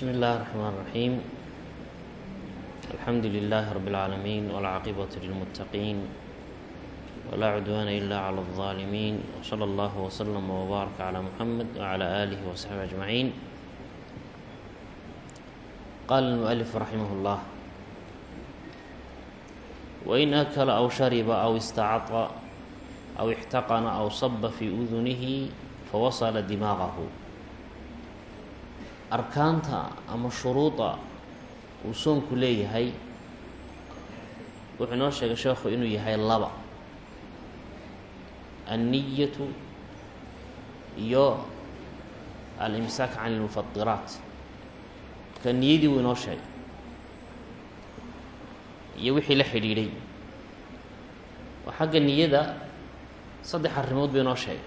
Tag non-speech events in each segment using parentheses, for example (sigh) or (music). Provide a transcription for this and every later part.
بسم الله الرحمن الرحيم الحمد لله رب العالمين والعاقبة للمتقين ولا عدوان إلا على الظالمين وصلى الله وسلم وبارك على محمد وعلى آله وصحبه أجمعين قال المؤلف رحمه الله وإن أكل أو شرب أو استعط أو احتقن أو صب في أذنه فوصل دماغه arkaanta ama shuruuda uu soonku leeyahay wuxuu inoo sheegay sheekhu inuu yahay laba. Anniyatu iyo alimsaak can ilmufadiraat marka niyadii wuu inoo sheegay iyo wixii la xidhiidhay. Oo xagga niyada saddex arrimood buu inoo sheegay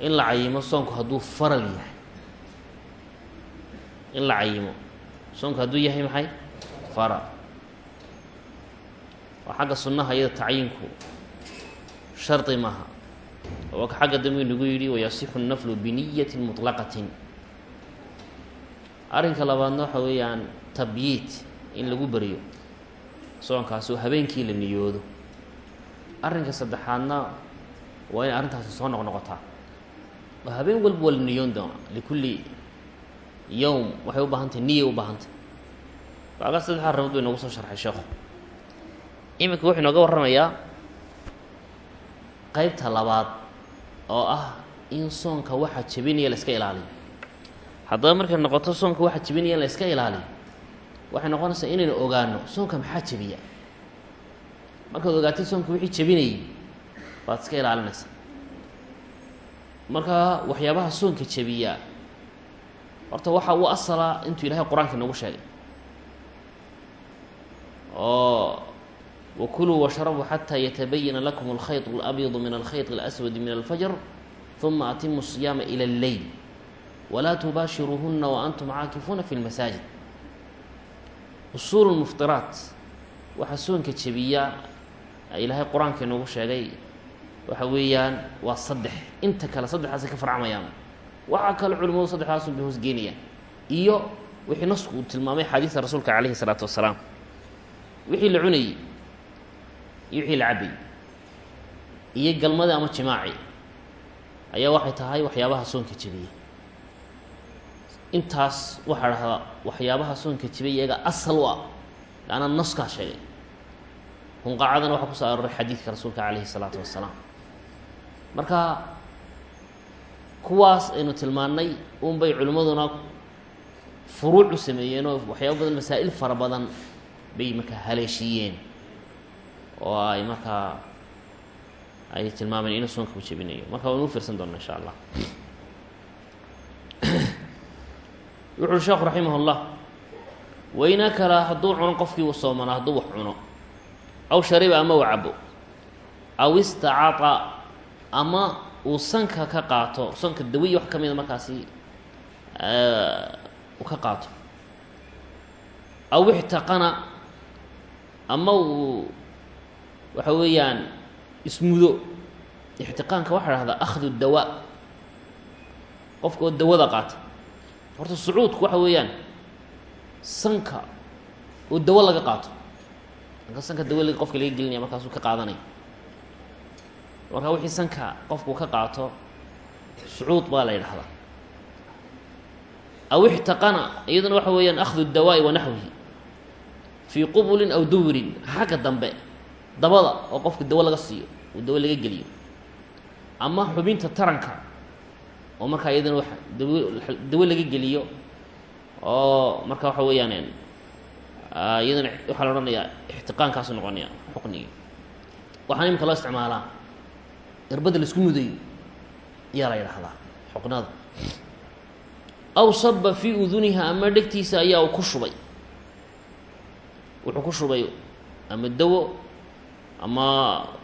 in la cayimo soonku hadduu faral yahay. In la cayimo. Soonku hadduu yahay maxay? Faral. Oo xagga sunnaha iyada tacyinku shardi maaha. Oo ka xagga dambe nagu yidhi wayasixu nnaflu biniyatin muطlaqatin arrinka labaadna waxa weeyaan tabyiit in lagu beriyo soonkaasi oo habeenkii la niyoodo. Arrinka saddexaadna waa inay arrintaasi soo noqnoqotaa. oo habeen walba waa la niyoon doona likulli yowm waxay u baahan tahay niyay u baahan tahay waagaa saddex arrimood buu inoogu soo sharxay sheekhu. Iminka wuxuu inooga warramayaa qeybta labaad oo ah in soonka waxa jebinaya la iska ilaaliyo. Haddaba markay noqoto soonka waxa jebinaya in la iska ilaaliyo waxay noqonaysaa inaynu ogaano soonka maxaa jebiya? Markaad ogaatay soonka wixii jebinayay baad iska ilaalinaysaa marka waxyaabaha soonka jebiya horta waxa u asala intuu ilahay qur-aanka inoogu sheegay oo wakuluu washrabuu xataa yatabayana lakum alkhayط اlabyadu min alkhayط اlaswadi min alfajr ثuma atimu الصiyaama ilى اlleyl walaa tubaashiruuhuna waantum caakifuuna fi اlmasaajid usuul muftiraat waxaa soonka jebiya ilaahay qur-aanka inoogu sheegay waxa weeyaan waa saddex. Inta kale saddexdaasay ka farcamayaan. Waxaa kale culimadu saddexdaasun bay hoosgeynayaan iyo wixii nasku uu tilmaamay xaadiista rasuulka calayhi salaatu wasalaam. Wixii la cunayey iyo wixii la cabayy iyo galmadii ama jimaaci. Ayaa waxay tahay waxyaabaha soonka jebiyey intaas waxaa dhahdaa waxyaabaha soonka jebiyay iyaga asal u ah naskaa sheegay. Hunqaacadana waxaa ku soo aroray xadiidka rasuulka calayhi salaatu wasalaam marka kuwaas aynu tilmaannay unbay culimmaduna furuuc u sameeyeen oo waxyaaba badan masaa'il fara badan bay markaa haleeshiiyeen. Oo ay markaa ay tilmaameen inuu soonka u jebinayo. Marka waynu fiirsan doona insha allah. (clears throat) Wuxu uri sheekhu raximah اllah wain akala hadduu cuno qofkii uu soomanaa hadduu wax cuno. Aw shariba ama uu cabo aw istacata ama uu sanka ka qaato sanka dawiya wax ka mida markaasi uu ka qaato. Aw ixtaqana ama uu waxa weeyaan ismudo. Ixtiqaanka waxaa dhahdaa akhdu dawaa qofka oo dawada qaata. Horta sucuudku waxa weeyaan sanka oo dawo laga qaato. Sanka dawo qofka laga gelinaya markaasuu ka qaadanaya marka wixii sanka qofku ka qaato sucuud baa la yidhahdaa aw ixtaqana iyaduna waxa weeyaan akhdu dawaa'i wa naxwihi. Fii qubulin aw duburin xagga dambe dabada oo qofka dawo laga siiyo oo dawo laga geliyo. Ama xubinta taranka oo markaa iyadana wa dawo dawo laga geliyo oo marka waxa weeyaan iyadana waxaa la odhanayaa ixtiqaankaasu noqonaya xuqnigii. Waxaan imika loo isticmaalaa irbadda la isku mudayo ayaa la yidhaahdaa xuqnada aw saba fii uduniha ama dhegtiisa ayaa uu ku shubay. Wuxuu ku shubay ama dawo ama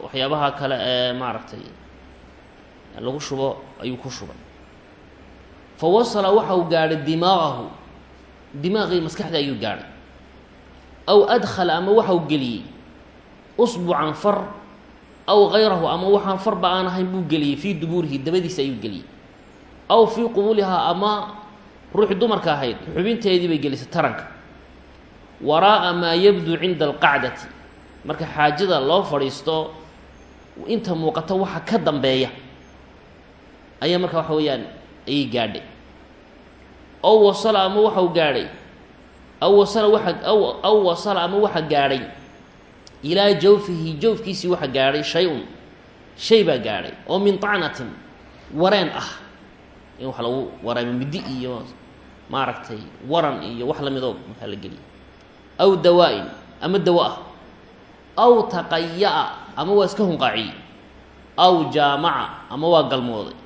waxyaabaha kale ee maaragtay lagu shubo ayuu ku shubay. Fa wasala waxa uu gaadhay dimaaqahu dimaaqii maskaxda ayuu gaadhay. Aw adkhala ama waxa uu geliyey. Usbucan far aw hayrahu ama waxaan farba aan ahayn buu geliyey fii dubuurihi dabadiisa ayuu geliyey. Aw fii qubuulihaa ama ruuxii dumarka ahayd xubinteedii bay gelisay taranka. Waraa'a maa yabduu cinda alqacdati. Marka xaajada loo fadhiisto inta muuqata waxa ka dambeeya ayaa marka waxa weeyaan ayay gaadhay. Aw wasala ama waxau gaadhay. Aw wasala waxa aw aw wasala ama waxa gaadhay ilaa jawfihi jawfkiisii waxa gaadhay shay-un shay baa gaadhay oo min tacnatin wareen ah. In wax lagu wareemo middi iyo maaragtay waran iyo wax lamidoo markaa la geliya. Aw dawaa-in ama dawo ah. Aw taqaya-a ama waa iska hunqaaciye. Aw jaamaca ama waa galmooday.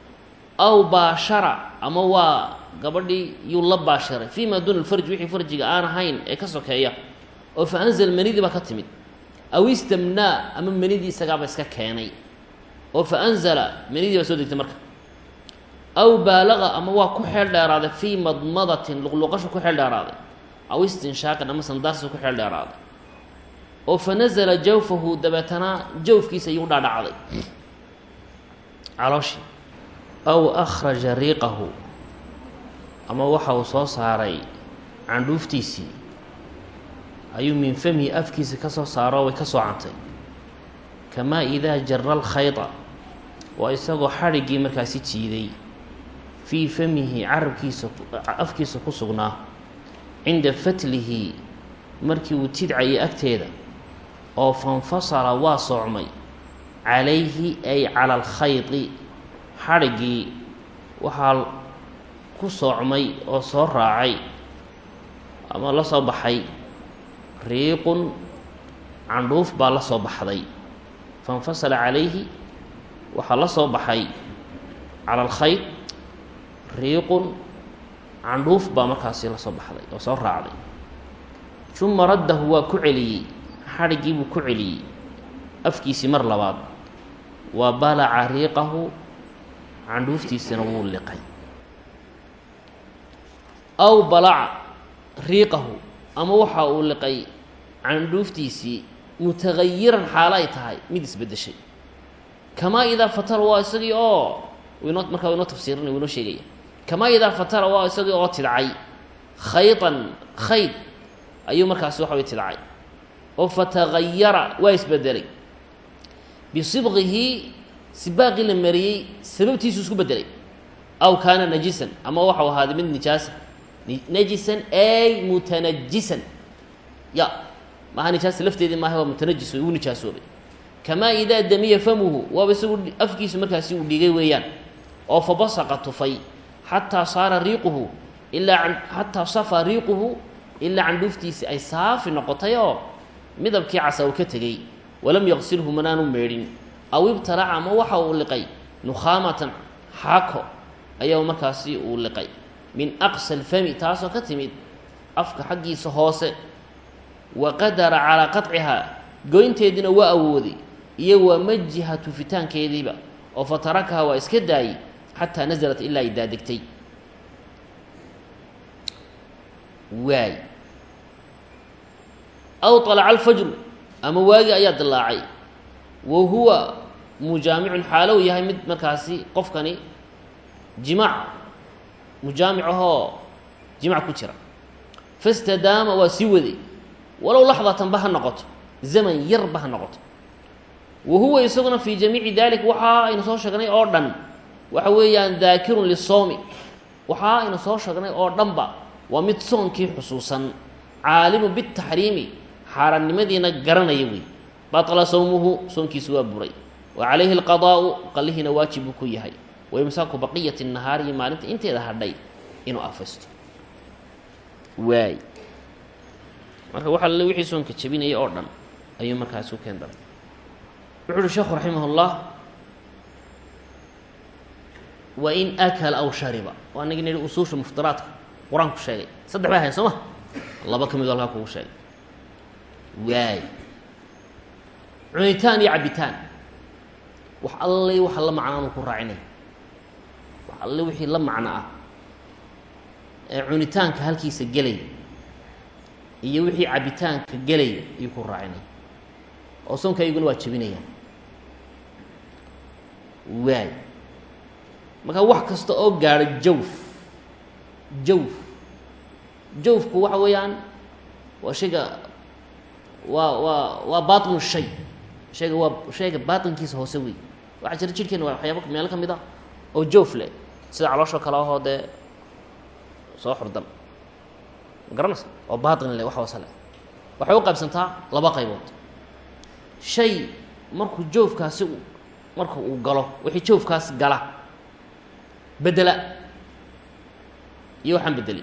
Aw baashara ama waa gabadhii yuu la baasharay. Fii maa duuna alfarji wixii farjiga aan ahayn ee ka sokeeya. Oo fa anzal manidii baa ka timid aw istamnaa ama manidii isagaaba iska keenay. Oo fa anzala manidii baa soo degtay marka. Aw baalaqa ama waa ku xeel dheeraaday fii madmadatin luqluqashu ku xeel dheeraaday. Aw istinshaaqin ama sandaarsi ku xeel dheeraaday. Oo fa nazala jawfahu dabeetana jawfkiisa ayuu dhaadhacday. Calooshii aw akhraja riiqahu. Ama waxa uu soo saaray candhuuftiisii ayuu min famihi afkiisa ka soo saaro way ka soo cantay. Kamaa idaa jara alkhayda. Waa isagoo xadhiggii markaasi jiiday. Fii famihi carabkiisa afkiisa ku sugnaa. Cinda fatlihi markii uu tidcayay agteeda. Oo fanfasala waa soocmay calayhi ay cala alkhaydi. Xadhiggii waxaa ku soocmay oo soo raacay. Ama la soo baxay riiqun candhuuf baa la soo baxday. Fainfasala calayhi waxaa la soo baxay. Cala alkhayd riiqun candhuuf baa markaasi la soo baxday oo soo raacday. Uma raddahu waa ku celiyey. Xadhiggii buu ku celiyey. Afkiisii mar labaad. Wa balaca riiqahu candhuuftiisina wuu liqay. Aw balaca riiqahu ama waxa uu liqay candhuuftiisii mutagayiran xaalo ay tahay mid isbeddeshay. Kamaa idaa fatara waa isagii oo inoo markaa inoo tafsiirinay u inoo sheegaya. Kamaa idaa fatara waa isagii oo tidcay khaydan khayd ayuu markaasi waxa way tidcay oo fatagayara waa isbedelay. Bisibqihi sibaaqii la mariyey sababtiisu isku bedelay aw kaana najisan ama waxau ahaaday mid nijaasa. Najisan ay mutanajisan ya maaha nijaasa lafteedii maaha waa mutanajis way uu nijaasoobay. Kamaa idaa damiya famuhu waaba isagu afkiisu markaasi uu dhigay weeyaan. Oo fabasaqa tufay xataa saara riiquhu ilaa xataa safa riiquhu ilaa candhuuftiisii ay saafi noqotay oo midabkii casa uu ka tegey. Walam yaqsilhu manaanu meedhin. Aw ibtalaca ama waxa uu liqay nukhaamatan xaako ayaa markaasi uu liqay. Min aqsa alfami taasoo ka timid afka xaggiisa hoose wa qadara calaa qaطcihaa goynteediina waa awooday iyo waa majiha tufitaankeediiba oo fatarakaha waa iska daayey xataa nasalat ilaa ay daadegtay. Waay. Aw طalaca alfajru ama waagi ayaa dilaacay. Wa huwa mujaamicun xaalow yahay mid markaasi qofkani jimaac mujaamic ahoo jimac ku jira. Fastadaama waa sii waday walow laxdatanba ha noqoto zaman yarba ha noqoto. Wa huwa isaguna fii jamiici dalik waxa aynu soo sheegnay oo dhan. Waxa weeyaan daakirun lisoomi waxa aynu soo sheegnay oo dhanba waa mid soonkii xusuusan. Caalimu bitaxriimi xaaraannimadiina garanaya wey batla sawmuhu soonkiisu waa buray. Wa calayhi alqadaa'u qallihiina waajib buu ku yahay. Wa imsaaku baqiyati nahaari iyo maalinta inteeda hadhay inuu afaysto. Waay marka waxa alle wixii soonka jabinaya oo dhan ayuu markaas u keen daray wuxu uhi sheekhu raximah اllah wain akala aw shariba. Waa nagi nihi usuusha muftiraadka qur'aanku sheegay. Saddex bay ahayn soo ma? Laba ka mid o halkaa kugu sheegay. Waay. Cunitaan iyo cabitaan. Wax alle waxa la macna anu ku raacinay. Wax alle wixii la macno ah ee cunitaanka halkiisa gelaya iyo wixii cabitaanka gelaya ayuu ku raacinay oo soonka iyaguna waa jebinayaan. Waay. Marka wax kasta oo gaadho jawf. Jawf. Jawfku waxa weeyaan waa shayga waa waa waa baطinu shay. Shayga waa shayga baaطinkiisa hoose wey waxaa jira jidhkeena waa waxyaaba meelo ka mid a oo jawf leh. Sida calooshoo kale ahoo dee soo xurdan ma garanaysa oo baaطin leh wax hoose leh. Waxay u qaybsantaa laba qaybood. Shay markuu joofkaasi marka uu galo wixii joofkaas gala bedela iyo waxaan bedeli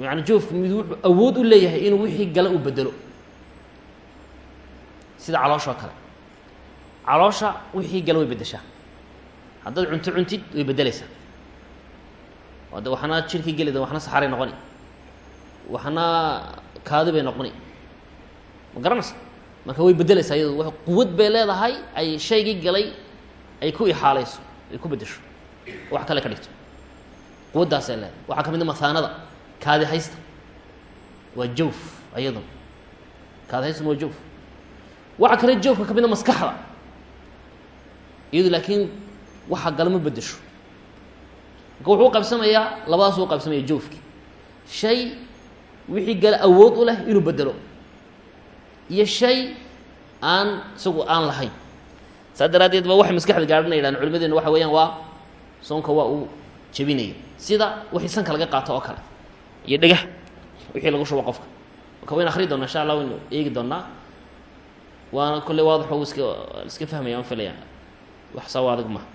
yani joofku mid wuxuu awood u leeyahay inuu wixii gala uu bedelo sida calooshoo kale. Caloosha wixii gala way beddeshaa. Haddaad cunto cuntid way beddeleysaa oo de waxna jirkii gelida waxna saxaray noqoni. Waxna kaadi bay noqoni. Ma garanaysa? Marka way beddeleysaa iyado w quwad bay leedahay ay shaygii galay ay ku ixaalayso ay ku beddesho. Wax kale ka dhigto. Quwaddaasay leedahay. Waxaa ka mid a mahaanada kaadi haysta. Waa jawf ayaduna kaadi haystuna waa jawf. Waxaa kale jawfka ka mid a maskaxda. Iyadu laakiin waxa gala ma beddesho marka wuxuu u qaybsamayaa labadaasuu u qaybsamaya jawfki shay wixii gala awood u leh inuu bedelo iyo shay aan isagu aan lahayn. Saa daraaddeed ba waxay maskaxda gaadhana yidhahan culimadeena waxa weeyaan waa soonka waa uu jebinaya sida wixii sanka laga qaato oo kale. Iyo dhegah wixii lagu shubo qofka. Marka wayn akri doona insha allah waynu eegi doonaa. Waana kolley waadax u iska iska fahmaya aan filaya wax saa maha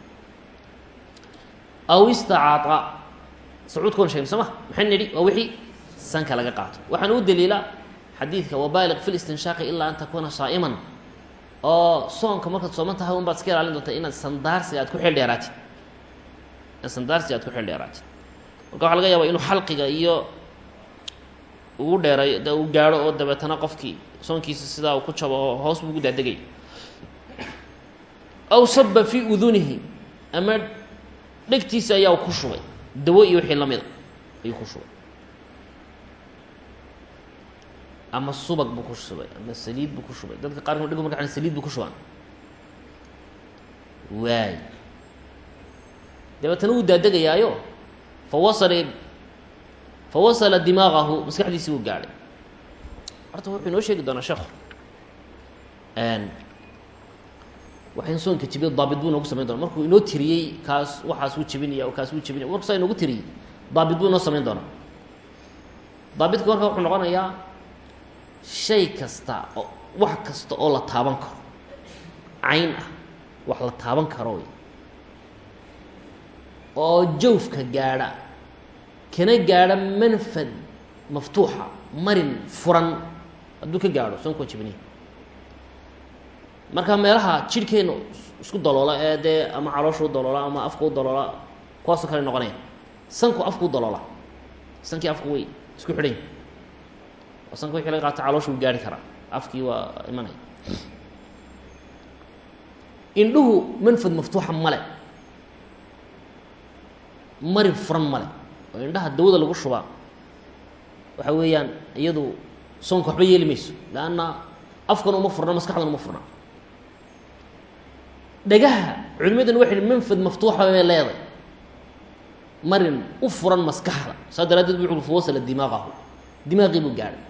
aw istacaaa sacuudkoon sheegna soo ma? Waa wixii sanka laga qaato. Waxaan u daliila xadiidka wabaaliq fi listinshaaqi ilaa an takuuna saa'iman. Oo soonka markaad sooman tahay un iska ilaalin doontaa inaad sandaarsiga aad ku xil dheeraatid. Inaad sandaarsiga aad ku xil dheeraatid. Marka waxaa laga yaabaa inuu xalqiga iyo ugu dheeray de gaadho oo dabeetana qofkii soonkiisa sidaa uu ku jabo oo hoos buu ugu daadegay. Aw saba fii udunihi ama dhegtiisa ayaa ku shubay. Dawo iyo wixii lamida ayuu ku shubay. Ama subag buu ku shubay ama saliid buu ku shubay. Dadka qaarkood dhig marka saliid buu ku shubaan. Waay. Dabeetana wuu daadegayaayo fa wasala fa wasala dimaaqahu maskaxdiisii wuu gaadhay. Horta wuxuu inoo sheegi doonaa sheekhu waxayn soonka jibiyo daabit buu inoogu samayn doona markuu inoo tiriyey kaas waxaas wuu jebinaya kaas wuu jebinaya marku saa inoogu tiriyey daabit buu inoo samayn doonaa. Daabitka marka wuxuu noqonayaa shay kasta oo wax kasta oo la taaban karo. Cayn ah wax la taaban karo wey oo jawfka gaadha kana gaadha manfad maftuuxa marin furan hadduu ka gaadho soonka waa jebinaya marka meelaha jidhkeena isku daloola ee dee ama caloosha u daloola ama afka u daloola kuwaasoo kale noqonaya. Sanku afku u daloola sankii afku way isku xidhan oo sanka wixii laga qaato caloosha wuu gaari karaa. Afkii waa imanaya indhuhu manfad maftuuxa male marin furan male oo indhaha dawada lagu shubaa. Waxa weeyaan iyadu soonka waxba yeeli mayso. Leanna afkana uma furna maskaxdana uma furna dhagaha culimadana waxay manfad maftuuxa bay leeday marin u furan maskaxda saa daraaddeed bu wasala dimaaqahu dimaaqii buu gaadhay.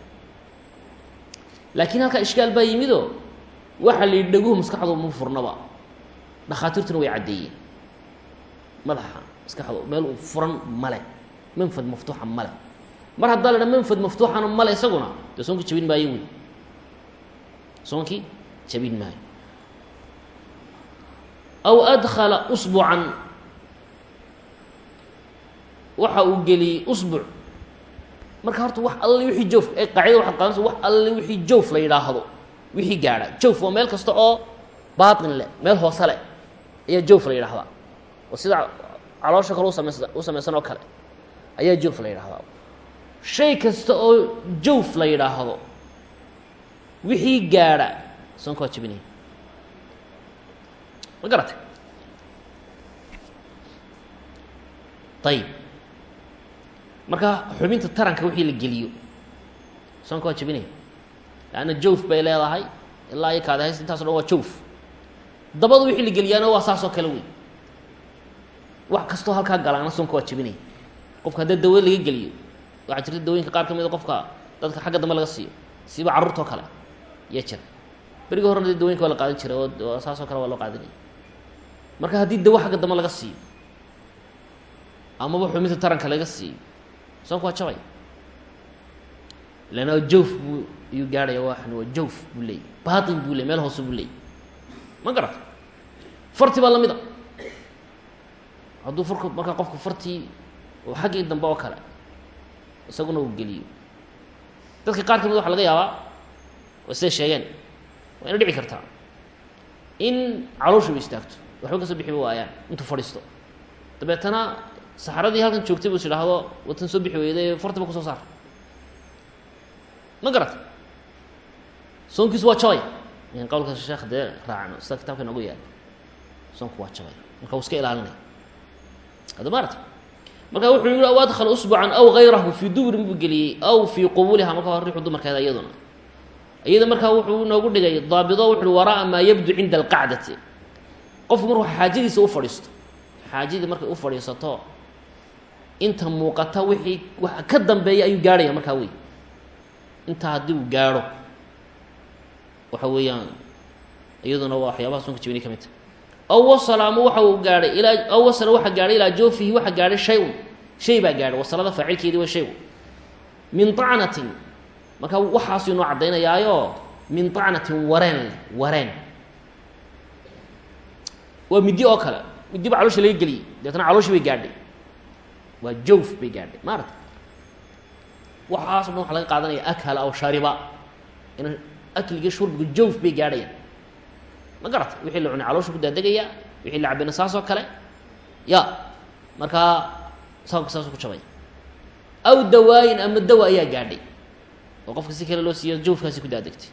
Laakiin halkaa ishkaal baa yimidoo waxaa la dhaguhu maskaxdu ma furnaba dhakhaatiirtuna way caddeeyeen. Madaxa maskaxdu meel uu furan male manfad maftuuxa male mar haddaa la dha manfad maftuuxana male isaguna dee jabin maayo wey soonkii jabin maayo aw adkhala usbucan waxa uu geliyey usbuc marka horta wax alle wixii joof ee qaacida waxaad qaadanaysa wax alle wixii joof la yidhaahdo wixii gaadha. Joof waa meel kasta oo baatin leh meel hoose leh ayaa joof la yidhahdaa oo sida caloosha kale usamaysa u oo kale ayaa joof la yidhahdaa shay kasta oo joof la yidhaahdo wixii gaadha soonka waa jebinaya ma garatay ayib marka xubinta taranka wixii la geliyo. Soonka waa jebinaya leanna jawf bay leedahay. Ilaa iyo kaada hayst intaso dhan waa jawf. Dabada wixii la geliyaana waa saasoo kale wey wax kastoo halkaa galaana soonka waa jebinaya qofka haddii dawo laga geliyo waxaa jirta dawooyinka qaar ka mid a qofka dadka xagga dambe laga siiyo. Siiba carruurtoo kale yaa jira berigii horena dee dawooyinka waa oo marka haddii dawo xagga dambe laga siiyo amaba xubinta taranka laga siiyo soonka waa jabaya leanna jawf buu iyuu gaarhaya waxan waa jawf buu leeyay baatin buu ley meel hoose buu leeyay. Ma garata farti baa la mid a. Hadduu farku markaa qofku fartii oo xaggii dambe oo kale isaguna uu geliyo. Dadka qaar ka mid waxa laga yaabaa oo siday sheegeen waa ina dhici kartaa. In calooshuba istaagto waxba ka soo bixiba waayaan intuu fadhiisto. Dabeetana saxaradii halkan joogtay buu is idhaahdo watan soo bixi weyday fartiba ku soo saar. Ma garata soonkiisu waa jabay. In qowlka sheekh dee raacno sida kitaabka noogu yaalla soonku waa jabay. Marka uu iska ilaalinaya hadda maarata marka wuxuu yihi aw adkhala usbucan aw gayrahu fii dubrin buu geliyey aw fii qubuliha marka hor rixu dumarkeeda iyaduna. Iyada markaa wuxuu inoogu dhigay daabido wuxu uhi wara'a maa yabdu cinda alqacdati qofku markuu xaajadiisa u fadhiisto xaajadii markay u fadhiisato inta muuqata wixii waxa ka dambeeya ayuu gaarhaya markaa wey intaa haddii uu gaarho waxa weeyaan iyaduna waa waxyaabaha soonka jibinay ka mid ta aw wasala ama waxa uu gaadhay ilaa aw wasala waxa gaadhay ilaa joofihi waxa gaadhay shay-un shay baa gaadhay wasalada faacilkeedii waa shay min acnatin marka waxaasuu inoo caddaynayaayo min acnatin wareen wareen waa midi oo kale. Midi ba caloosha laga geliyey deetna calooshii bay gaadhay. Waa jawf bay gaadhay. Maarata waxaaso dhan waxa laga qaadanaya akala aw shariba. In akliga shurbiga jawf bay gaadhayaan. Ma garata wixii la cunay caloosha ku daadegaya wixii la cabina saas oo kale ya markaa saabka saasuu ku jabay aw dawaayin ama dawa ayaa gaadhay. Oo qofka si kale loo siiyo jawfkaasi ku daadegtay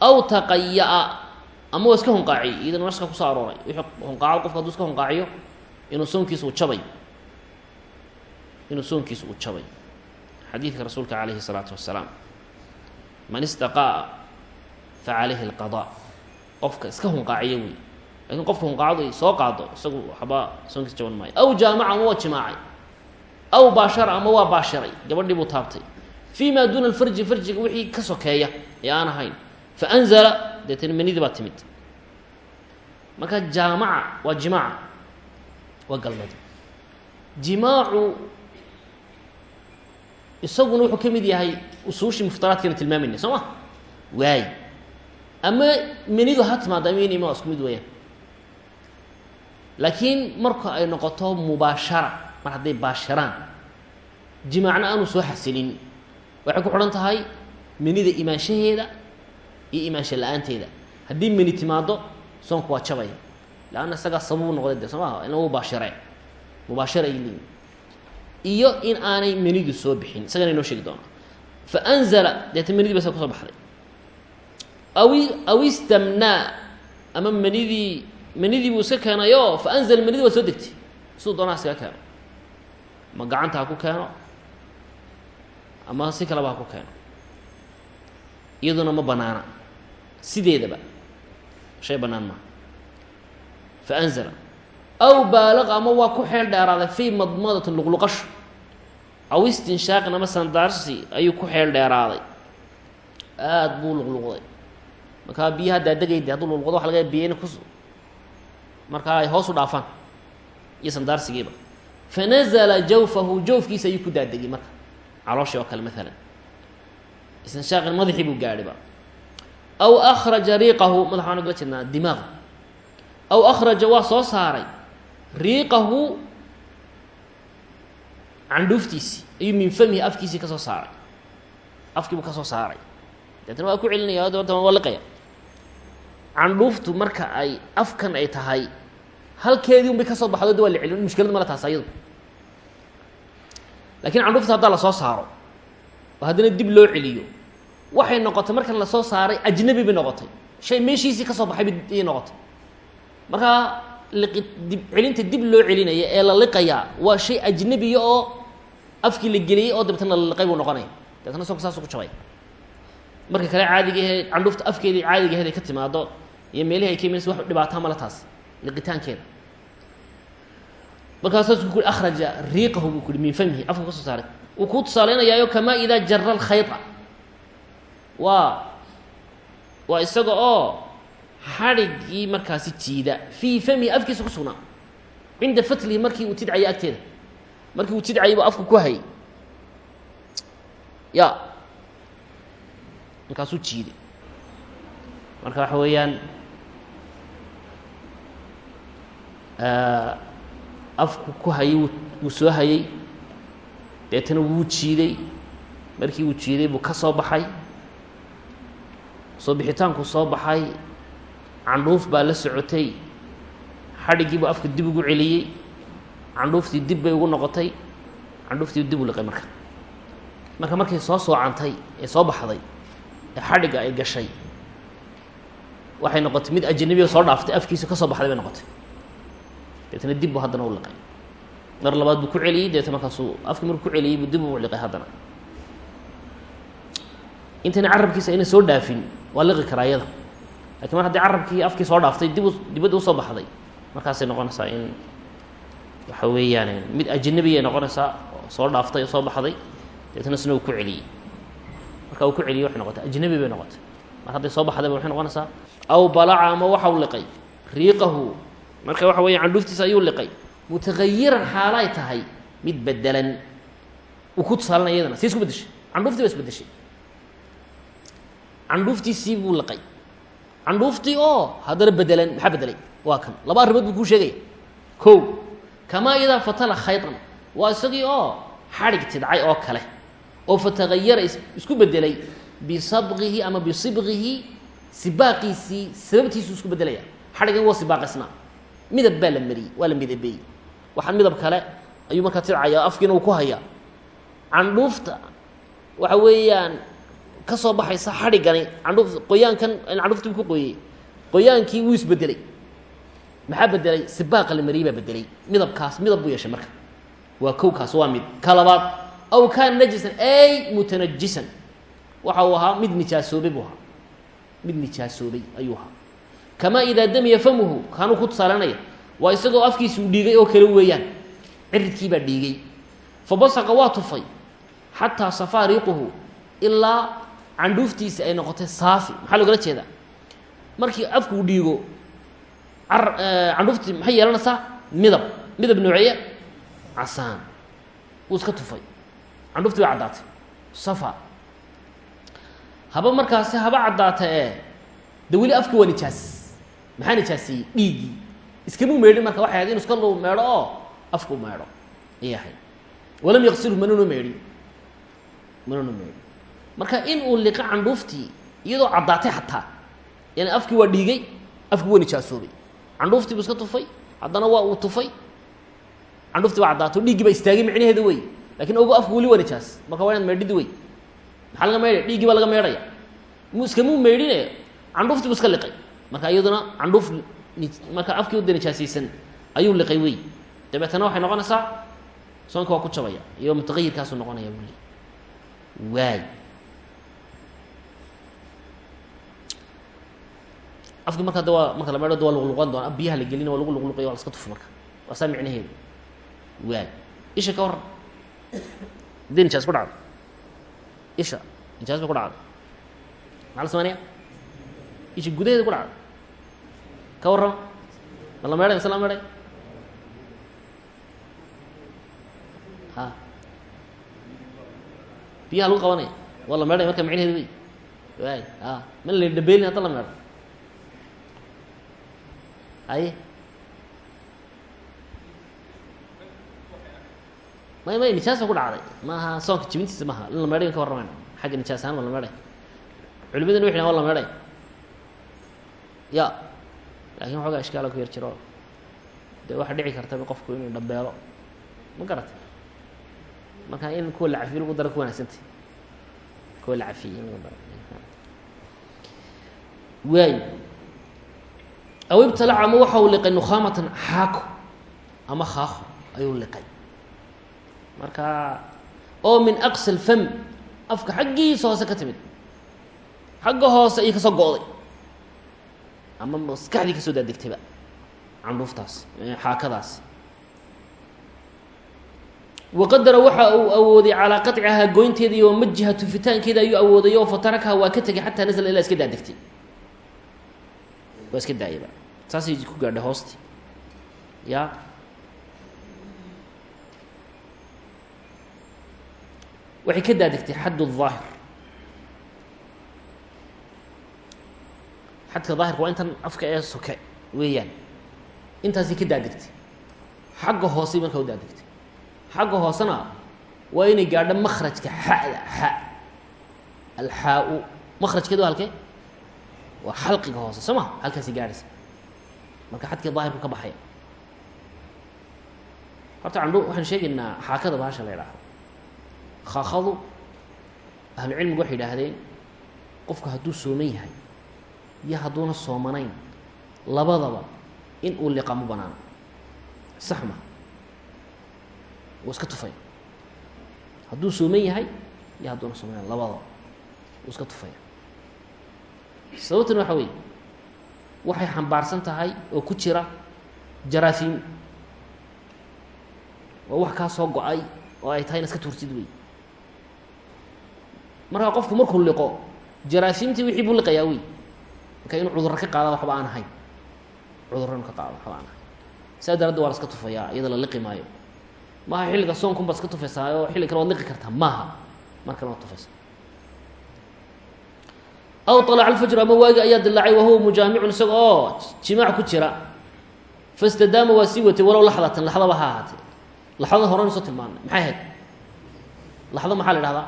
aw taqaya-a ama waa iska hunqaaciyey iyadana naska kusoo arooray wixii hunqaacdo qofka haduu iska hunqaaciyo inuu soonkiisa uu jabay inuu soonkiisa uu jabay xadiidka rasuulka calayhi الsalaatu wasalaam man istaqa'a fa calayhi اlqada qofka iska hunqaaciyo wey lakin qofka hunqaacdo ay soo qaado isagu waxba soonkiisa jaban maayo aw jaamaca ama waa jimaacay aw baashara ama waa baashiray gabadhii buu taabtay fii ma duuna alfarji farjiga wixii ka sokeeya ee aan ahayn faanzala deetana manidii baa timid. Marka jaamaca waa jimaaca waa galmada jimaacu isaguna wuxuu ka mid yahay usuushii muftaraadkaynu tilmaamayna soo ma? Waay. Ama menidu ha ama inima isku mid weeyaan. Laakiin marka ay noqoto mubaashara mar hadday baashiraan jimaacna aanu soo xasilin. Waxay ku xidhan tahay menida imaanshaheeda iyo imaansha la'aanteeda. Haddii meni timaado soonku waa jabaya leanna isagaa sababuu noqday de soo maha ina u baashireen mubaashara ay leeyiin iyo in aanay menidu soo bixin isagana inoo sheegi doona fa anzala deeta menidii ba sa ku soo baxday. Awi aw istamnaa ama menidii menidii buu iska keenayo fa anzala menidii waa soo degtay. Siduu doonaa iskaga keeno. Ma gacanta ha ku keeno ama si kaleba ha ku keeno. Iyaduna ma banaana sideedaba shay bannaan maaha fa anzala aw baalaqa ama waa ku xeel dheeraaday fii madmadatin luqluqasho aw istinshaaqin ama sandaarsi ayuu ku xeel dheeraaday. Aada buu luqluqday. Markaa biyaha daadegayde hadduu luqluqdo waxa laga biya in markaa ay hoos u dhaafaan. Iyo sandaarsigiiba. Fanazala jawfahu jawfkiisa ayuu ku daadegay marka. Calooshii oo kale maalan istinshaaqin madaxii buu gaadhiba aw akhraja riiqahu madax waan ogala jeednaa dimaaqa aw akhraja waa soo saaray. Riiqahu candhuuftiisii ayuu min famihi afkiisii ka soo saaray. Afkiibuu ka soo saaray. Deetna waa ku celinaya dabanta waa liqaya candhuuftu marka ay afkan ay tahay halkeedii un bay ka soo baxdo de waa la celin mushkilad male taas ayadu. Lakiin candhuufta haddaa la soo saaro oo haddana dib loo celiyo waxay noqotay markan la soo saaray ajnabi bay noqotay. Shay meeshiisii ka soo baxay bay noqotay. Markaa dib celinta dib loo celinaya ee la liqayaa waa shay ajnabiya oo afkii la geliyey oo dabeetna la liqay buu noqonaya dabeetna soonka saasuu ku jabay. Marka kale caadiga ahe candhuufta afkeedii caadiga aheed ay ka timaado iyo meelihii ay ka imanaysa wax dhibaataa male taas liqitaankeeda. Markaasaasu ku akhraja riiqahu buu kuhi min famihi afka ka soo saaray. Wuu kuu tusaaleynayaao kamaa idaa jara alkhayta waa waa isaga oo xadhigii markaasi jiida. Fii famihi afkiisa ku sugnaa. Cinda fatlihi markii uu tidcayay agteeda. Markii uu tidcayay buu afka ku hayay. Ya. Markaasuu jiiday marka waxa weeyaan afku ku hayay wuu soo hayay. Deetana wuu jiiday. Markii uu jiiday buu ka soo baxay soo bixitaanku soo baxay candhuuf baa la socotay xadhiggii buu afka dib ugu celiyey candhuuftii dib bay ugu noqotay candhuuftii dib u liqay marka. Marka markay soo soocantay ee soo baxday ee xadhigga ay gashay waxay noqotay mid ajanabiga soo dhaaftay afkiisa ka soo baxday bay noqotay. Deetana dib buu haddana u liqay. Mar labaad buu ku celiyey deetna markaasuu afkii markuu ku celiyey buu dib u liqay haddana. Intayna carabkiisa ayna soo dhaafin waa liqi karaa iyada laakiin mar haddii carabkii afkii soo dhaaftay dib dibadda u soo baxday markaasay noqonaysaa in waxa weeyaan mid ajanabiya noqonaysaa soo dhaaftay oo soo baxday deetna sna uu ku celiyey marka uu ku celiyey waxay noqotay ajnabi bay noqotay. Mar hadday soo baxdayba waxay noqonaysaa aw balaca ama waxau liqay riiqahu. Marka waxa weya candhuuftiisa ayuu liqay. Mutagayiran xaalay tahay mid bedelan uu ku tusaalanaya iyadana si isku bedeshay candhuuftii ba isbedeshay candhuuftiisii buu liqay candhuuftii oo haddana bedelan maxaa bedelay? Waa kan. Laba arrimood buu kuu sheegaya ko kamaa idaa fatala khaytan waa isagii oo xadhig tidcay oo kale oo fatagayara isku bedelay bisabqihi ama bisibqihi sibaaqiisii sababtiisuu isku bedelaya. Xadhigan waa sibaaqisnaa. Midab baa la mariyey waa la midabeeyey. Waxaan midab kale ayuu markaa tidcaya afkiina uu ku hayaa. Candhuufta waxa weeyaan ka soo baxaysa xadhigani candhuuf qoyaankan candhuuftii buu ku qoyey qoyaankii wuu isbedelay. Maxaa bedelay? Sibaaqa la mariyey baa bedelay. Midabkaas midab buu yeeshay marka. Waa kowkaas waa mid. Ka labaad aw kaana najisan ay mutanajisan. Waxa uu ahaa mid nijaasoobay buu ahaa. Mid nijaasoobay ayuu ahaa. Kamaa idaa damiya famuhu kaanuu ku tusaalanaya waa isagoo afkiisi uu dhiigay oo kale weeyaan. Ciridkii baa dhiigay. Fa basaqa waa tufay. Xataa safaa riiquhu ilaa candhuuftiisi ay noqotay saafi. Maxaa loogala jeedaa? Markii afku uu dhiigo car candhuuftii maxay yeelanaysaa midab. Midab nooceeya casaan. Wuu iska tufay. Candhuuftii way caddaatay. Safa. Haba markaasi haba caddaata ee de weli waa nijaas. Maxaa nijaasiyey? Dhiiggii iskamuu meedhin marka waxay ahayd inu iska lu meedho oo afku meedho. Ayay ahayd walam yaqsilhu manunu meedhin. Manunu meedhin marka in uu liqo candhuuftii iyadoo caddaatay xataa yani afkii waa dhiigay afkii waa nijaasoobay candhuuftii buu iska tufay haddana waa uu tufay. Candhuuftii waa caddaato dhiiggii baa istaagay micnaheeda wey laakiin ogo afku weli waa nijaas. Marka waa inaad meedhidi wey maxaa laga meedhaya dhiiggii baa laga meedhaya. Mu iskamuu meydhine candhuuftii bu iska liqay. Marka iyaduna candhuuf marka afkii uda nijaasaysan ayuu liqay wey dabeetana waxay noqonaysaa soonka waa ku jabaya. Iyo mutaqayirkaasuu noqonaya buu le waay afki marka de waa marka la meedho de waa luqluqan doona biyaha la gelina waa lagu luqluqaya waa la iska tufi marka. Waa saa micnaheedu. Waay isha ka warran haddii nijaas ku dhacdo isha nijaas ba ku dhacday maxaa la sameynaya? Isha gudaheeda ku dhacday ka warrama. Ma la meedhay mise la meedhay ha. Biyaha lagu qabanaya. Waa la meedhay marka micnaheedu wey waay a ma la dhabeelin hadda la meedho haye may may nijaas ba ku dhacday maaha soonka jibintiisa maaha in la meedhay ka warramayna xagga nijaas ahaan waa la meedhay culimadina waxay dhahan waa la meedhay ya laakiin waxoogaa ishkaala ku yar jiro dee waxaa dhici kartaba qofku inuu dhabeelo ma garata marka in kuwa la lagu daro ku wanaagsantay kuwa la in lagu waay aw ibtalaca ama waxa uu liqay nukhaamatan xaako ama khaako ayuu liqay marka oo min aqsa lfam afka xaggiisa hoose ka timid xagga hoose ayay ka soo go'day ama maskaxdii ka soo daadegtayba candhuuftaas xaakadaas waqadara waxa uu awooday calaa qaطcihaa goynteeda iyo wamajiha tufitaankeeda ayuu awooday oo fatarakaha waa ka tegay xataa nasla ilaa iska daadegtay waa iska daayaba saasay ku gaadhay hoosti ya waxay ka daadegtay xadd الظaahir xadka daahirka waa intan afka ee soke weeyaan intaasay ka daadegtay xagga hoosey markaa u daadegtay xagga hoosena waa inay gaadho makrajka xada xa alxaa-u makrajkeedu waa halkee Waa xalqiga hoose soo ma halkaasay gaadhaysa marka xadkii daahirku ka baxaya horta candhu waxaan sheegaynaa xaakada baasha la idhaahdo khaakadu ahlucilmigu waxay idhaahdeen qofku hadduu sooman yahay iyo hadduuna soomanayn labadaba in uu liqa ma banaano. Sax ma wuu iska tufaya hadduu sooman yahay iyo hadduuna soomanayn labadaba wuu iska tufaya sababtuna waxa weeye waxay xambaarsan tahay oo ku jira jaraafiim waa wax kaa soo go'ay oo ay tahay ina iska tuurtid wey markaa qofku markuu liqo jaraafiimtii wixii buu liqayaa wey marka inuu cudurro ka qaada waxba aan ahayn. Cudurro inu ka qaada waxba aan ahayn. Saa daraaddi waa la iska tufayaa iyada la liqi maayo maaha xilliga soonkum baad iska tufaysaa oo xilli kale waad liqi kartaa maaha. Mar kale waad tufaysaa aw طalaca alfajru ama waagi ayaa dilaacay wahuwa mujaamicun isaga oo jimaac ku jira fastadaama waa sii watay walow laxdatan laxdaba ha ahaatee laxdada horan soo tilmaanay maxay ahayd laxdo maxaa la ihahdaa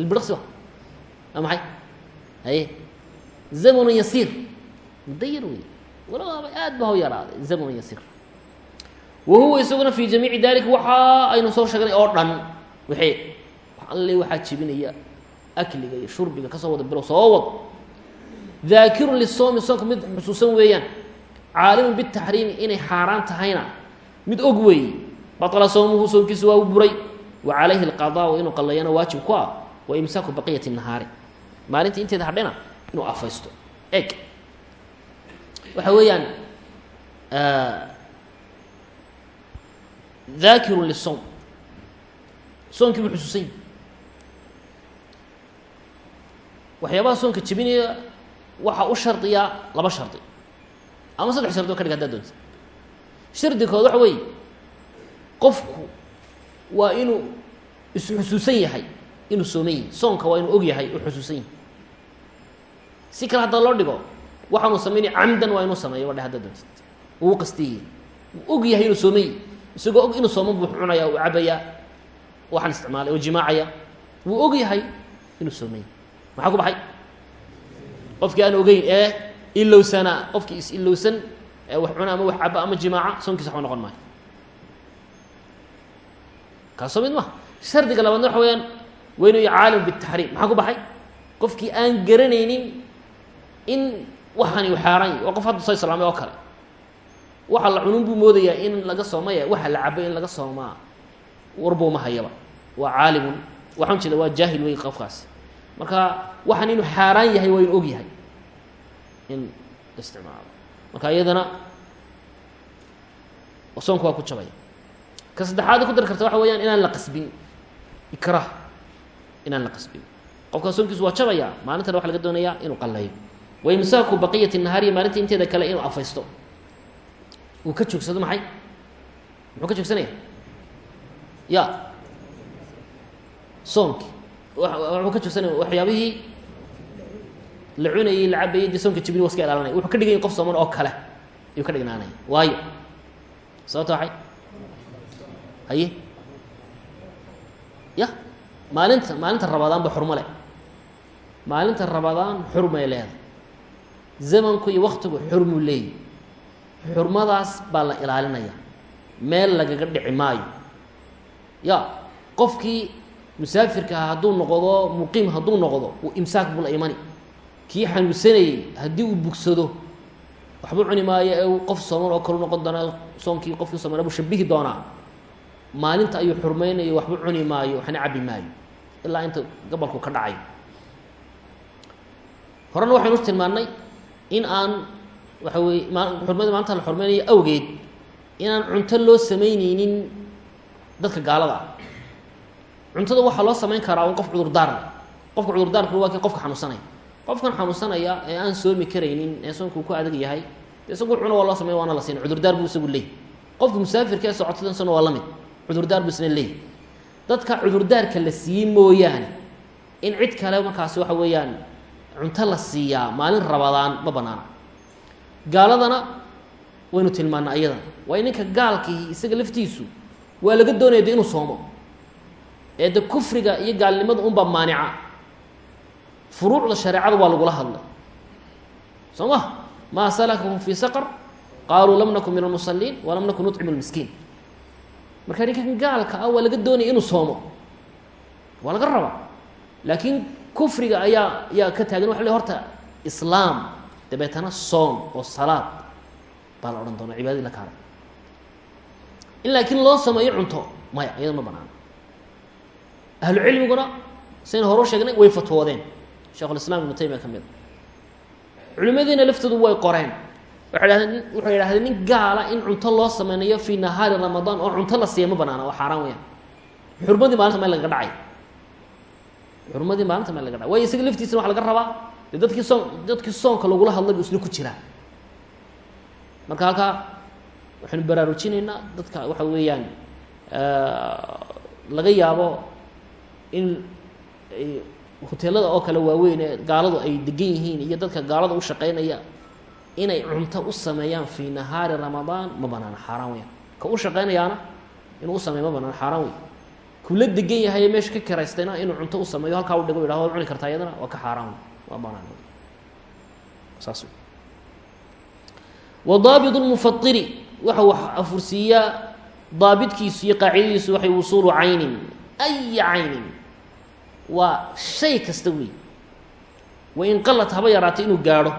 ilbiriqsi waa maxay haye zamanu yasiir muddo yar wey walow aba aad ba ho yaraaday zamanu yasiir wa isaguna fi jamiici dalika waxa aynu soo sheegnay oo dhan wixii alle waxaa jebinaya akliga iyo shurbiga ka soo wada bilow soo wad daakirun lisoomi soonka mid xusuusan weeyaan. Caalimun bitaxriimi inay xaaraan tahayna. Mid og weeye baطla soomuhu soonkiisu waa u buray. Wa calayhi اlqadaau inuu qallayana waajib ku ah. Wa imsaaku baqiyati nahaari. Maalinta inteeda hadhena inuu afaysto. Eg waxa weeyaan daakirun lisoom soonkii buu xusuusan yahi soonka jebinaya waxaa u shardiyaa laba shardi. Ama saddex shardi oo ka dhig hadaad doonta shardi kood waxa weeye qofku waa inuu isxusuusan yahay inuu sooman yahay. Soonka waa inuu og yahay uu xusuusan yahay. Si kale haddaa loo dhigo waxaanuu samaynaya camdan waa inuu sameeyo wadhe haddaad doontid uu qastiyey. Uu og yahay inuu sooman yahay. Isagoo og inuu sooman buu cunaya uu cabayaa waxaan isticmaalay oo jimaacaya. Wuu og yahay inuu sooman maxaa ku baxay qofkii aan ogeyn ee ilowsanaa qofkii is ilowsan wax cuna ama wax caba ama jimaaca soonkiisa waxba noqon maayo. Kaasoo mid maha shardiga labaadna waxa weyaan waa inuu caalim bitaxriim maxaa ku baxay? Qofkii aan garanaynin in waxani u xaaraan yahy waa qof hadda soo oo kale. Waxa la cunun buu moodayaa in laga soomaya waxa la cabay in laga soomaa. Warbouma hayaba. Waa caalimun waxaan jeeda waa jaahil wey qofkaasi marka waxaan inuu xaaraan yahay waa inu og yahay. In isticmaalo. Marka iyadana soonku waa ku jabaya ka saddexaad ku dar karta waxa weyaan inaan la qasbin. Ikraah inaan la qasbin. Qofkaa soonkiisu waa jabaya maalintana waxa laga doonayaa inuu qalayo wa baqiyati nahaariya maalinta inteeda kale inuu afaysto. Uu ka joogsado maxay? Muxuu ka joogsanaya? Ya. Soonki wuxuu ka joogsanaya waxyaabihii la cunayey la cabayey dee soonka jibini wa wuxuu ka dhiganya qof sooman oo kale ayuu ka dhignaanaya waayo. Sababta waxay haye? Ya maalinta maalinta rabadaan ba xurmo maalinta rabadaan xurmay leedahay. Zamanku iyo waktigu xurmuu leeyahy xurmadaas baa la ilaalinaya. Meel lagaga dhici maayo. Ya qofkii musaafirka ah hadduu noqdo muqiim hadduu noqdo uu imsaak buu la imani kii xanuunsanayey haddii uu bugsado waxba cuni maayo ee qof sooman oo kalu noqon doonaa soonkii qofkii soomana buu shabihi doonaa. Maalinta ayuu xurmaynayo waxba cuni maayo waxna cabi maayo ilaa inta gabalku ka dhacayo horena waxaynu tilmaannay in aan waxa weye ma xurmadii maanta la xurmaynayo awgeed inaan cunto loo samayneynin dadka gaalada. ah cuntada waxaa loo samayn karaa un qof cudurdaar leh. Qofka cudurdaarku waa kii qofka xanuunsanaya. Qofkan xanuunsanaya ee aan soomi karaynin ee soonku ku adag yahay isagu cuna waa loo samey waana la siina cudurdaar buu isagu leey qofka musaafirka ee socotada isaguna waa la mid. Cudurdaar buu isna leey dadka cudurdaarka la siiyey mooyaane in cid kale markaasi waxa weeyaan cunto la siiyaa maalin rabadaan ma banaana. Gaaladana waynu tilmaanaa iyadana. Waayo ninka gaalkii isaga laftiisu waa laga doonaya inuu soomo ee de kufriga iyo gaalnimada unbaa maanica. Furuucda shareecada waa lagula hadlay soo ma? Maa salakakum fii saqar? Qaaluu lam nakun min almusaliin walam nakun nuطcimu lmiskiin marka ninkan gaalka ah waa laga doonaya inuu soomo. Waa laga rabaa. Laakiin kufriga ayaa ayaa ka taagan waxa le horta islaam. Dabeetana soom oo salaad baa la odhan doona cibaadadii la kaara in laakiin loo sameeyo cunto maya iyada ma banaano ahlu cilmiguna sayn hore sheegnay way fatwoodeen. Shekhulislam ibnu taymiya ka mid. A culimadiina laftoodu way qoreen. Waxay dhahdeen waxay idhahdeen nin gaala in cunto loo sameynayo fii nahaari ramadaan oo cunto la siiya ma waa xaaraan weyaan xurmadii maalinta meel lagaga dhacay. Xurmadii maalinta meel laga dhacay. Waayo isaga laftiisana waxa laga rabaa. Dadkii soon dadkii soonka lagula hadlay buu ku jiraa. Marka halkaa waxaynu baraarujinaynaa dadka waxa weeyaan laga yaabo in hoteelada oo kale waaweyn ee gaaladu ay degan yihiin iyo dadka gaalada u shaqeynaya inay cunto u sameeyaan fii nahaari ramadaan ma banaana xaaraan weyan ka u shaqeynayaana inuu u sameeyo ma banaana xaaraan wey kula degan yahay meesha ka karaystayna inuu cunto u sameeyo halkaa u dhigo yidhahdo waad cuni kartaa iyadana waa ka xaaraan wey waa banaan saas wey wa daabit lmufatiri waxa wax afursiiyaa daabitkiisu iyo qaacidadiisu waxay wusuulu caynin aya caynin waa shay kasta wey wain qalat haba yaraatay inuu gaadho.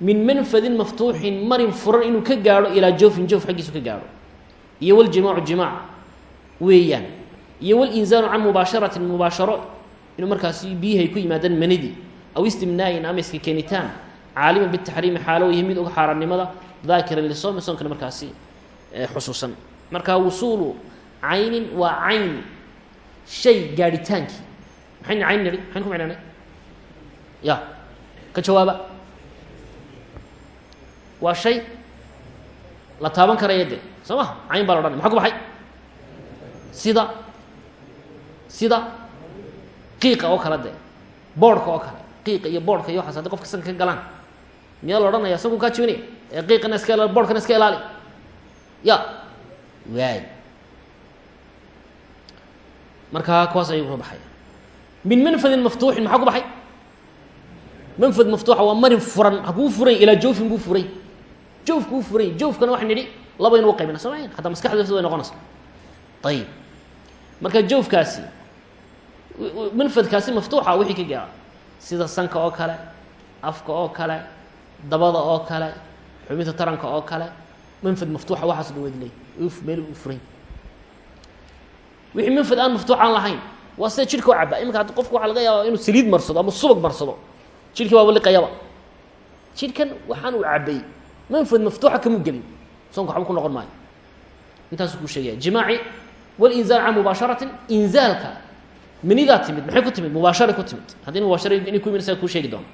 Min manfadin maftuuxin marin furan inuu ka gaadho ilaa joofin joof xaggiisu ka gaadho. Iyo waljimaacu jimaac weeyaan. Iyo walinzaalu can mubaasharatin mubaasharo inuu markaasi biyihay ku yimaadaan manidii aw istimnaayin ama iska keenitaan caaliman bitaxriimi xaalo yahay mid og xaaraannimada daakiran lisoomi soonkana markaasi xusuusan. Marka wusuulu caynin waa cayn shay gaadhitaankii maxaynu cayn nidhi maxaynu ku micnaanay ya ka jawaaba. Waa shay la taaban karaya de soo ma? Cayn baa la odhanay. Maxa ku baxay? Sida sida qiiqa oo kale de boodhka oo kale. Qiiqa iyo boodhka iyo waxaas haddi qofka sanka ka galaan. Miyaa la odhanaya? Sanku kaa jibinaya ee qiiqana iska ilaali boodhkana iska ilaali. Ya waay markaa kuwaas ayuu ka baxaya min manfadin maftuuxin maxaa ku baxay? Manfad maftuuxa waa marin furan. Hakuu furay ilaa joofin buu furay. Joofkuu furay. Joofkana waxaan nidhi labaynu u qaybina. Soo mayn hataa maskaxda lafteeda way noqonaysa ayib marka joofkaasi manfadkaasi maftuuxa wixii ka gaara. Sida sanka oo kale afka oo kale dabada oo kale xubinta taranka oo kale manfad maftuuxa waxaaso dhan waad leey meel u furay wixii manfad aan maftuux aan lahayn. Waa sida jidhka u cabaa iminka haddi qofku waxa laga yaaba inuu saliid marsado ama subag marsado jidhkii baaba liqayaba jidhkan waxaan uu cabay manfad maftuuxa kamuu gelin. Soonka waxba ku noqon maayo. Intaasuu kuu sheegaya jimaaci walinzaal can mubaasharatin. Inzaalka manidaa timid maxay ku timid? Mubaasharay ku timid. Haddii mubaashara inay ku yimid isaga kuu sheegi doono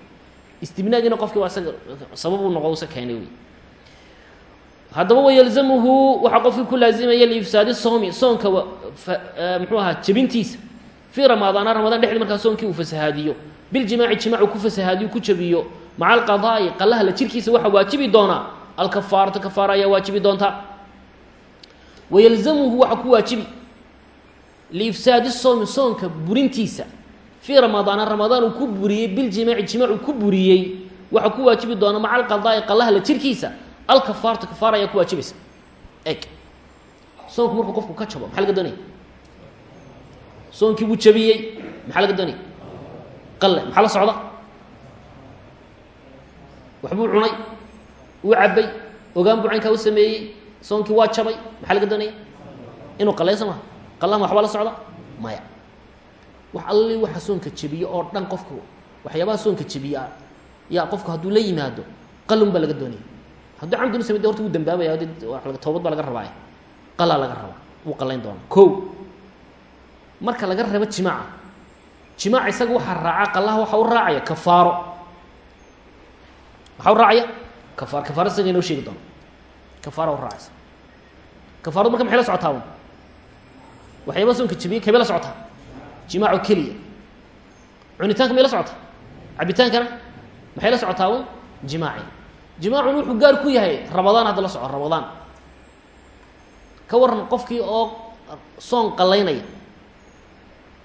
istibnaagina qofkii waa isaga sababuu noqo isa keenay wey haddaba wayalzamuhu waxaa qofkii ku laazimaya liifsaadi soomi soonka muxuu ahaa jebintiisa fii ramadaana ramadaan dhexdi markaa soonkii uu fasahaadiyo biljimaaci jimaacu ku fasahaadiyo ku jabiyo. Maca alqadaa'i qallaha la jirkiisa waxaa waajibi doonaa. Alkafaaratu kafaara ayaa waajibi doontaa wayalzamuhu waxaa ku waajibi. Liifsaadi soomi soonka burintiisa. Fii ramadaana ramadaan uu ku buriyey biljimaaci jimaacu ku buriyey waxaa ku waajibi doona maca alqadaa'i qallaha la jirkiisa alkafaaratu kafaara ayaa ku waajibaysa eg soonku markuu qofku ka jabo maxaa laga doonaya soonkii buu jabiyey maxaa laga doonaya qalle maxaa la socda? Waxbuu cunay uu cabbay ogaan buu caynkaa u sameeyey soonkii waa jabay maxaa laga doonaya inuu qalleyo soo maha qallahama waxbaa la socda? Maya. Wax alli waxa soonka jebiye oo dhan qofku waxyaabaha soonka jebiyaa yaa qofku hadduu la yimaado qalun baa laga doonaya hadduu camdinu samey de horta wuu dambaabaya. D toobad baa laga rabaa qalaa laga rabaa. Wuu qalayn doonaa. Ko marka laga rabo jimaaca. Jimaaca isaga waxaa raaca qalaha waxaa u raacaya kafaaro. Waxaa u raacaya kafaar. Kafaaro isaga inoo sheegi doona kafaara u raacaysa kafaaradu marka maxay la socotaa un waxyaaba soonka jabiyey kabay la socotaa? Jimaaco keliya. Cunitaanka may la socotaa? Cabitaankana maxay la socotaa un jimaaci jimaacun wuxuu gaar ku yahay rabadaan hadda la soco rabadaan ka waran qofkii oo soon qalaynaya.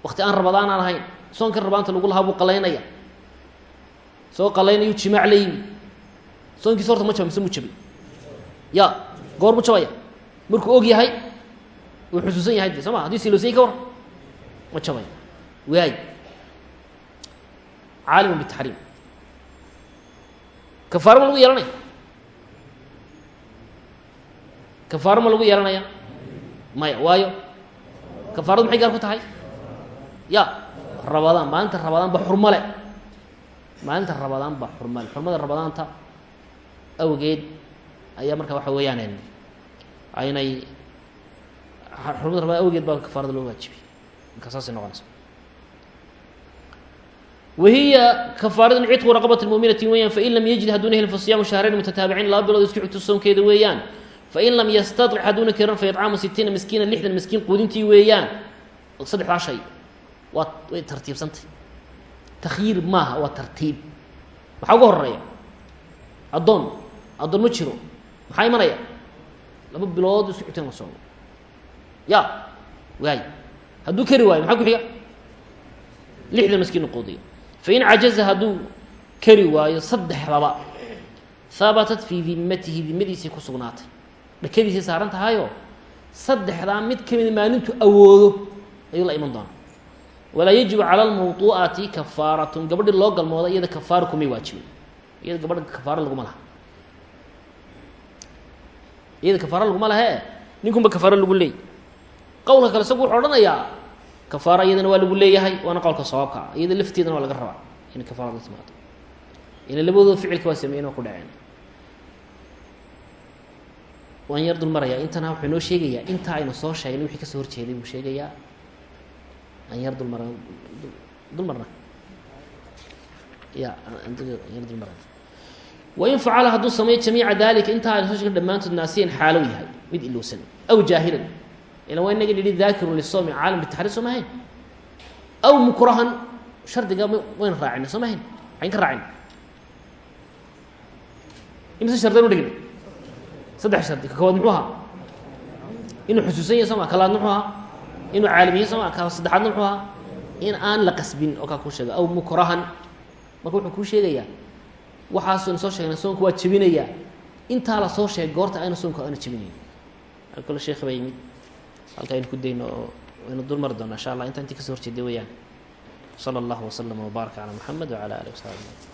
Wakti aan rabadaan aan ahayn soonka rabaanta lagu lahaa buu qalaynaya. Soo qalaynayu jimaac la yimi. Soonkiisa horta ma jaba mise mu jabay ya goor mu jabaya. Markuu og yahay uu xusuusan yahay de soo ma haddii ka waran ma jabaya. Waay. Caalimu bitaxriim kafaaro ma lagu yeelanaya? Kafaaro ma lagu yeelanaya? Maya waayo. Kafaaradu maxay gaar ku tahay? Ya rabadaan maalinta rabadaan ba xurmale maalinta rabadaan ba xurmale xurmada rabadaanta awgeed ayaa marka waxa weeyaan aynay xurmada rabadaan awgeed baa kafaarada loo waajibiyey marka saasay noqonaysa wahiya kafaaradun cidqu raqabati muminati weeyaan fain lam yajid hadduuna helin fasiyaamu shahrayn mutataabiciin laba bilood isku xigto soonkeeda weeyaan fain lam yastaطic hadduuna karan fa iطcaamu sitiina miskiina lixdan miskiin quudintii weeyaan saddexdaa shay waa way tartiibsantay takhyiir maaha waa tartiib maxaa uga horreeya addoon addoon ma jiro maxaa imanaya laba bilood isku xigto in la soomo ya waay hadduu kari waayo maxaa ku xiga lixdan miskiin quudiya fain cajaza hadduu kari waayo saddexdaba habatat fii dimatihi dimadiisay ku sugnaatay dhakadiisay saaran tahayoo saddexdaa mid ka mida maalintu awoodo ayuu la iman doonaa walaa yajibu cala almawduu'ati kafaaratun gabadhi loo galmooda iyada kafaaro kumay waajibin iyada gabadha kafaaro laguma laha iyada kafaaro laguma lahe ninkunba kafaaro lagu leeyay qowlka kale isagu wuxuu odhanayaa kafaaro iyadana waa lagu leeyahay waana qowlka sawaabka ah. Iyada lafteedana waa laga rabaa inay kafaara la timaado. Ina labadooda ficilka waa sameeyen waa ku dhaceen. Waan yar dul marayaa intana wuxuu inoo sheegayaa intaa aynu soo sheegnay wixii ka soo horjeeday buu sheegayaa. Aan yar dul mara dul marna. Ya yar dul mara wain facala hadduu sameeyo jamiica dalika intaa aynu soo sheegna dhammaantood naasiyan xaalow yahay mid ilowsan aw jaahilan ila waa inaga nidhi daakirun lisoomi caalam bitaxriir soo mahayn aw mukrahan shardiga waynu raacina soo mahayn maxayn ka raacina imise shardaynu dhigna saddex shardi ka kowaad muxuu ahaa inuu xusuusan yahay soo ma kalaad muxuu ahaa inuu caalimiye soo ma ka saddexaadna muxuu ahaa in aan la qasbin oo kaa kuu sheega aw mukrahan marka wuxuu kuu sheegayaa waxaasaynu soo sheegnay soonka waa jebinayaa intaa la soo sheegay goorta ayna soonka aana jebinayn kole sheekh baa yimid halka aynu ku dayno oo waynu dul mari doona insha allah inta intii kasoo horjeeday weeyaan salى اllah wslama wbaaraka calى muxamed wعalى alih وsaxbi